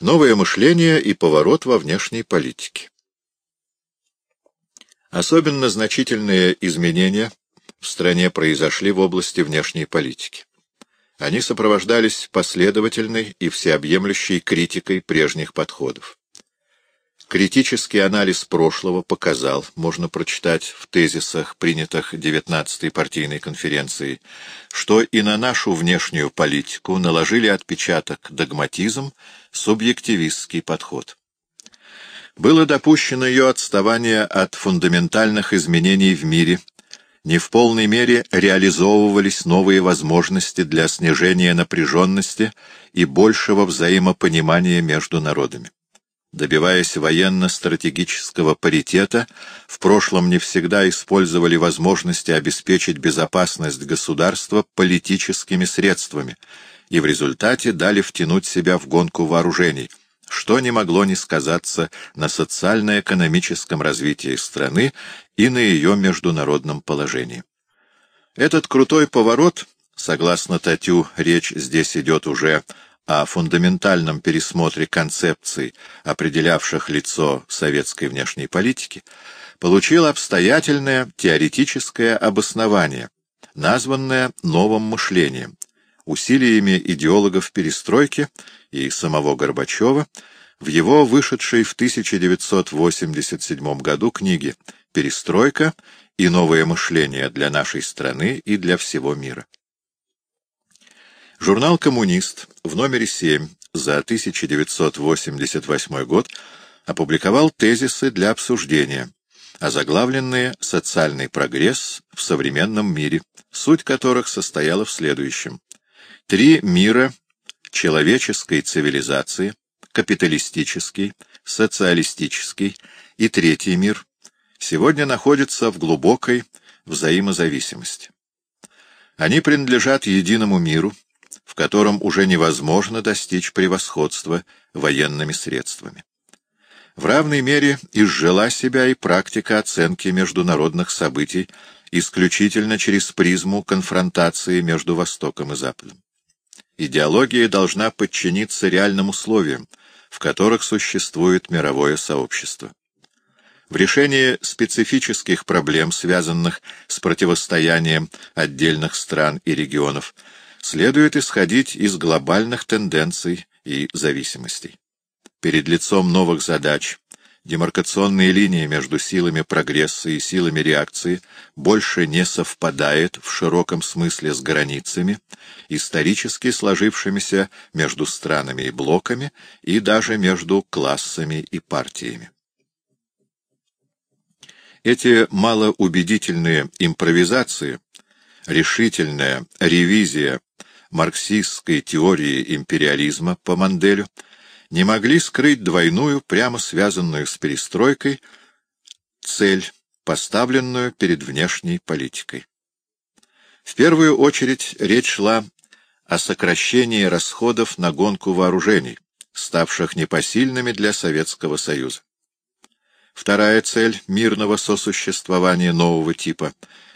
Новое мышление и поворот во внешней политике. Особенно значительные изменения в стране произошли в области внешней политики. Они сопровождались последовательной и всеобъемлющей критикой прежних подходов. Критический анализ прошлого показал, можно прочитать в тезисах, принятых 19-й партийной конференцией, что и на нашу внешнюю политику наложили отпечаток догматизм, субъективистский подход. Было допущено ее отставание от фундаментальных изменений в мире, не в полной мере реализовывались новые возможности для снижения напряженности и большего взаимопонимания между народами добиваясь военно-стратегического паритета, в прошлом не всегда использовали возможности обеспечить безопасность государства политическими средствами и в результате дали втянуть себя в гонку вооружений, что не могло не сказаться на социально-экономическом развитии страны и на ее международном положении. Этот крутой поворот, согласно Татю, речь здесь идет уже о фундаментальном пересмотре концепций, определявших лицо советской внешней политики, получил обстоятельное теоретическое обоснование, названное новым мышлением, усилиями идеологов перестройки и самого Горбачева в его вышедшей в 1987 году книге «Перестройка и новое мышление для нашей страны и для всего мира». Журнал «Коммунист» в номере 7 за 1988 год опубликовал тезисы для обсуждения, озаглавленные «Социальный прогресс в современном мире», суть которых состояла в следующем. Три мира человеческой цивилизации, капиталистический, социалистический и третий мир сегодня находятся в глубокой взаимозависимости. Они принадлежат единому миру, в котором уже невозможно достичь превосходства военными средствами. В равной мере изжила себя и практика оценки международных событий исключительно через призму конфронтации между Востоком и Западом. Идеология должна подчиниться реальным условиям, в которых существует мировое сообщество. В решении специфических проблем, связанных с противостоянием отдельных стран и регионов, следует исходить из глобальных тенденций и зависимостей. Перед лицом новых задач демаркационные линии между силами прогресса и силами реакции больше не совпадает в широком смысле с границами, исторически сложившимися между странами и блоками и даже между классами и партиями. Эти малоубедительные импровизации, решительная ревизия марксистской теории империализма по Манделю не могли скрыть двойную, прямо связанную с перестройкой, цель, поставленную перед внешней политикой. В первую очередь речь шла о сокращении расходов на гонку вооружений, ставших непосильными для Советского Союза. Вторая цель мирного сосуществования нового типа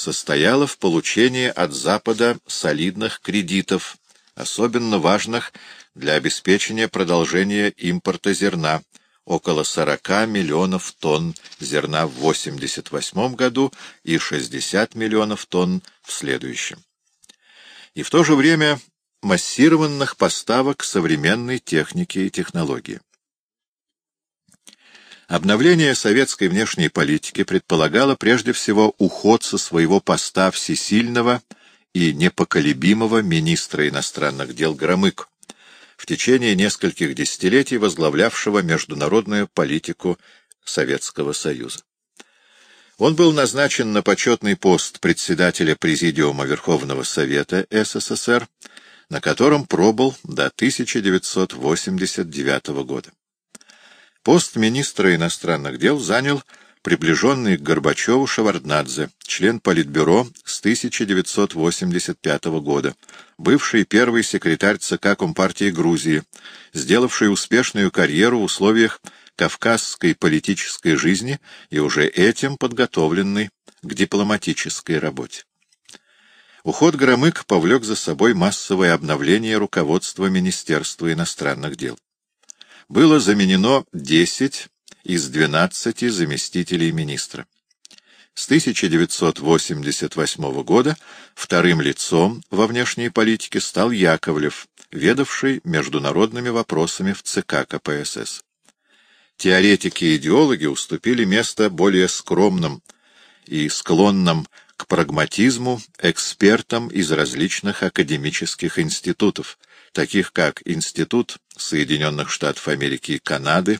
состояла в получении от Запада солидных кредитов, особенно важных для обеспечения продолжения импорта зерна, около 40 миллионов тонн зерна в 1988 году и 60 миллионов тонн в следующем. И в то же время массированных поставок современной техники и технологии. Обновление советской внешней политики предполагало прежде всего уход со своего поста всесильного и непоколебимого министра иностранных дел Громыко, в течение нескольких десятилетий возглавлявшего международную политику Советского Союза. Он был назначен на почетный пост председателя Президиума Верховного Совета СССР, на котором пробыл до 1989 года. Пост министра иностранных дел занял приближенный к Горбачеву Шеварднадзе, член Политбюро с 1985 года, бывший первый секретарь ЦК Компартии Грузии, сделавший успешную карьеру в условиях кавказской политической жизни и уже этим подготовленный к дипломатической работе. Уход Громык повлек за собой массовое обновление руководства Министерства иностранных дел. Было заменено 10 из 12 заместителей министра. С 1988 года вторым лицом во внешней политике стал Яковлев, ведавший международными вопросами в ЦК КПСС. Теоретики и идеологи уступили место более скромным и склонным к прагматизму экспертам из различных академических институтов, таких как Институт Соединенных Штатов Америки и Канады,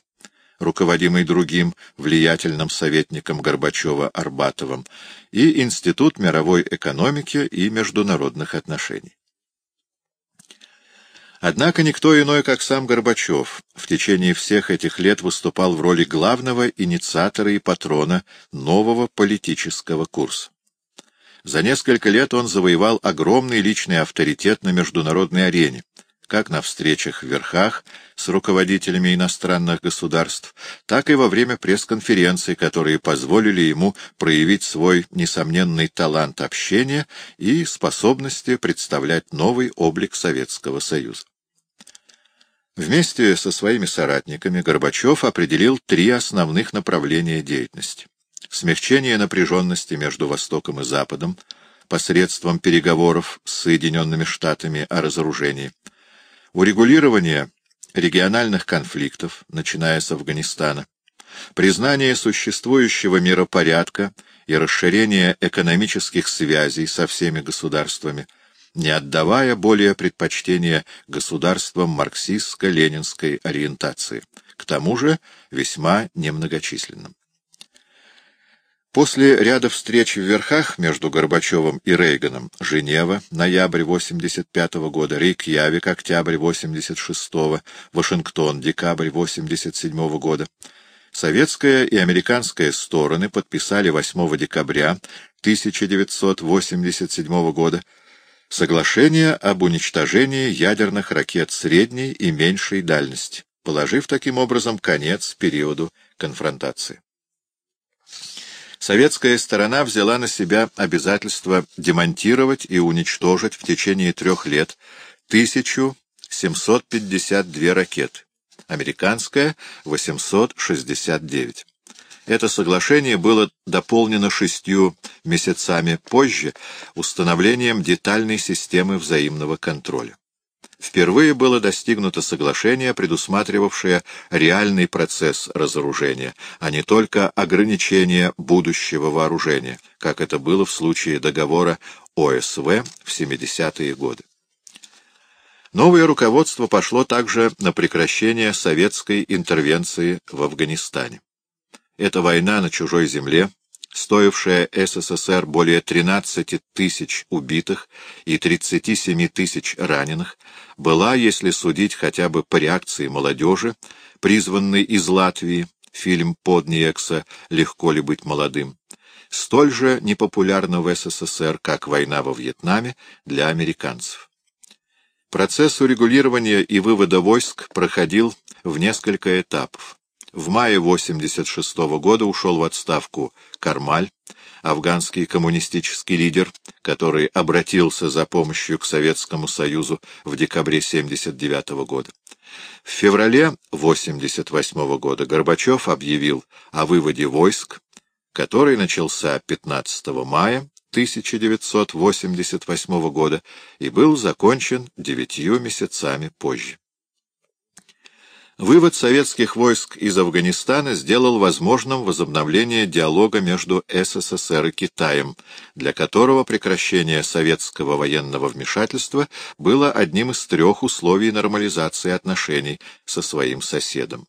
руководимый другим влиятельным советником Горбачева Арбатовым, и Институт мировой экономики и международных отношений. Однако никто иной, как сам Горбачев, в течение всех этих лет выступал в роли главного инициатора и патрона нового политического курса. За несколько лет он завоевал огромный личный авторитет на международной арене, как на встречах в верхах с руководителями иностранных государств, так и во время пресс-конференций, которые позволили ему проявить свой несомненный талант общения и способности представлять новый облик Советского Союза. Вместе со своими соратниками Горбачев определил три основных направления деятельности смягчение напряженности между Востоком и Западом посредством переговоров с Соединенными Штатами о разоружении, урегулирование региональных конфликтов, начиная с Афганистана, признание существующего миропорядка и расширение экономических связей со всеми государствами, не отдавая более предпочтения государствам марксистско-ленинской ориентации, к тому же весьма немногочисленным. После ряда встреч в верхах между Горбачевым и Рейганом Женева, ноябрь 85 -го года, Рейкьявик, октябрь 86 -го, Вашингтон, декабрь 87 -го года, советская и американская стороны подписали 8 декабря 1987 года соглашение об уничтожении ядерных ракет средней и меньшей дальности, положив таким образом конец периоду конфронтации советская сторона взяла на себя обязательство демонтировать и уничтожить в течение трех лет 1752 ракеты, американская — 869. Это соглашение было дополнено шестью месяцами позже установлением детальной системы взаимного контроля. Впервые было достигнуто соглашение, предусматривавшее реальный процесс разоружения, а не только ограничение будущего вооружения, как это было в случае договора ОСВ в 70-е годы. Новое руководство пошло также на прекращение советской интервенции в Афганистане. Эта война на чужой земле стоившая СССР более 13 тысяч убитых и 37 тысяч раненых, была, если судить хотя бы по реакции молодежи, призванной из Латвии, фильм Подниекса «Легко ли быть молодым», столь же непопулярна в СССР, как война во Вьетнаме для американцев. Процесс урегулирования и вывода войск проходил в несколько этапов. В мае 1986 года ушел в отставку Кармаль, афганский коммунистический лидер, который обратился за помощью к Советскому Союзу в декабре 1979 года. В феврале 1988 года Горбачев объявил о выводе войск, который начался 15 мая 1988 года и был закончен девятью месяцами позже. Вывод советских войск из Афганистана сделал возможным возобновление диалога между СССР и Китаем, для которого прекращение советского военного вмешательства было одним из трех условий нормализации отношений со своим соседом.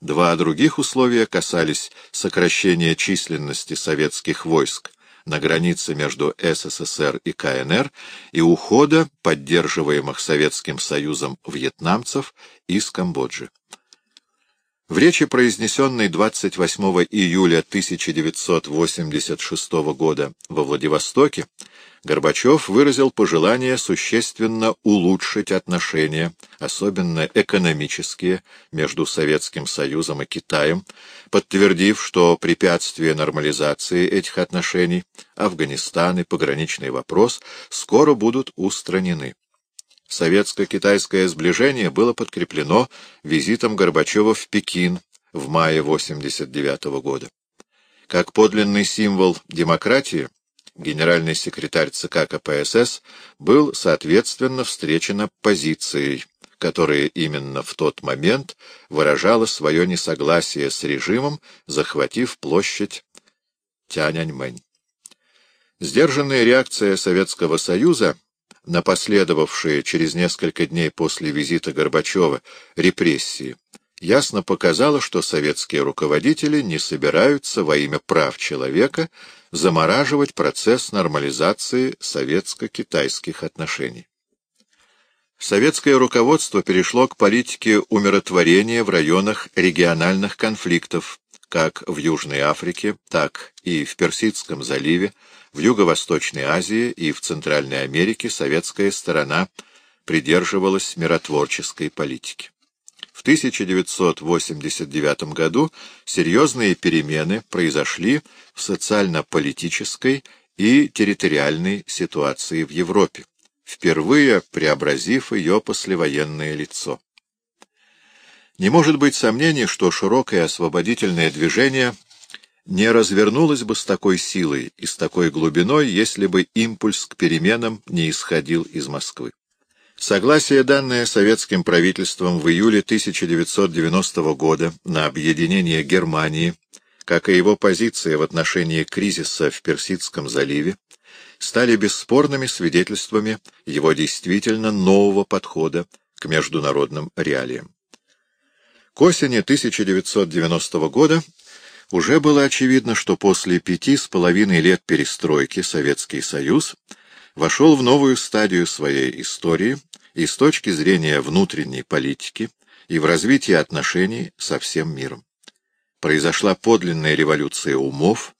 Два других условия касались сокращения численности советских войск на границе между СССР и КНР и ухода поддерживаемых Советским Союзом вьетнамцев из Камбоджи. В речи, произнесенной 28 июля 1986 года во Владивостоке, Горбачев выразил пожелание существенно улучшить отношения, особенно экономические, между Советским Союзом и Китаем, подтвердив, что препятствия нормализации этих отношений, Афганистан и пограничный вопрос, скоро будут устранены. Советско-китайское сближение было подкреплено визитом Горбачева в Пекин в мае 1989 года. Как подлинный символ демократии, генеральный секретарь ЦК КПСС был, соответственно, встречен оппозицией, которая именно в тот момент выражала свое несогласие с режимом, захватив площадь Тяньаньмэнь. Сдержанная реакция Советского Союза на последовавшие через несколько дней после визита Горбачева репрессии ясно показала, что советские руководители не собираются во имя прав человека замораживать процесс нормализации советско-китайских отношений. Советское руководство перешло к политике умиротворения в районах региональных конфликтов, как в Южной Африке, так и в Персидском заливе, в Юго-Восточной Азии и в Центральной Америке советская сторона придерживалась миротворческой политики. В 1989 году серьезные перемены произошли в социально-политической и территориальной ситуации в Европе, впервые преобразив ее послевоенное лицо. Не может быть сомнений, что широкое освободительное движение не развернулось бы с такой силой и с такой глубиной, если бы импульс к переменам не исходил из Москвы. Согласие, данное советским правительством в июле 1990 года на объединение Германии, как и его позиция в отношении кризиса в Персидском заливе, стали бесспорными свидетельствами его действительно нового подхода к международным реалиям. К осени 1990 года уже было очевидно, что после пяти с половиной лет перестройки Советский Союз вошел в новую стадию своей истории и с точки зрения внутренней политики, и в развитии отношений со всем миром. Произошла подлинная революция умов,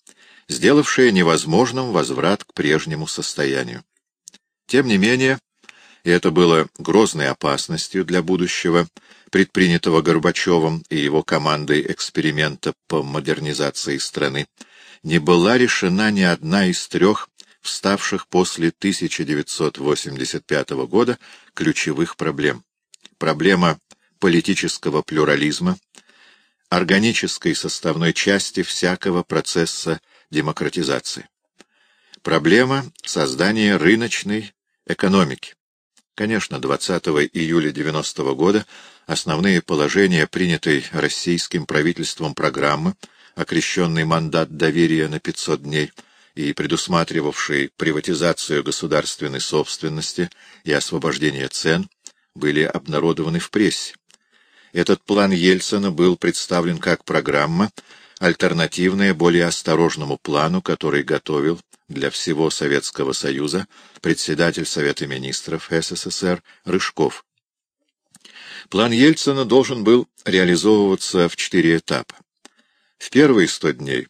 сделавшая невозможным возврат к прежнему состоянию. Тем не менее, и это было грозной опасностью для будущего, предпринятого Горбачевым и его командой эксперимента по модернизации страны, не была решена ни одна из трех вставших после 1985 года ключевых проблем. Проблема политического плюрализма, органической составной части всякого процесса демократизации. Проблема создания рыночной экономики, Конечно, 20 июля 90 -го года основные положения принятой российским правительством программы, окрещенный мандат доверия на 500 дней и предусматривавший приватизацию государственной собственности и освобождение цен, были обнародованы в прессе. Этот план Ельцина был представлен как программа, альтернативная более осторожному плану, который готовил для всего Советского Союза председатель Совета Министров СССР Рыжков. План Ельцина должен был реализовываться в четыре этапа. В первые сто дней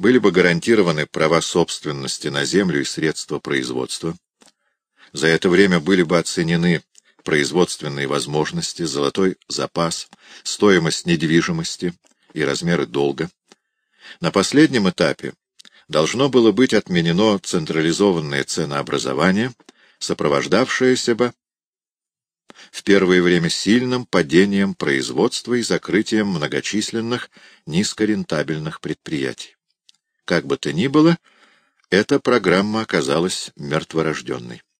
были бы гарантированы права собственности на землю и средства производства. За это время были бы оценены производственные возможности, золотой запас, стоимость недвижимости и размеры долга. На последнем этапе должно было быть отменено централизованное ценообразование, сопровождавшееся бы в первое время сильным падением производства и закрытием многочисленных низкорентабельных предприятий. Как бы то ни было, эта программа оказалась мертворожденной.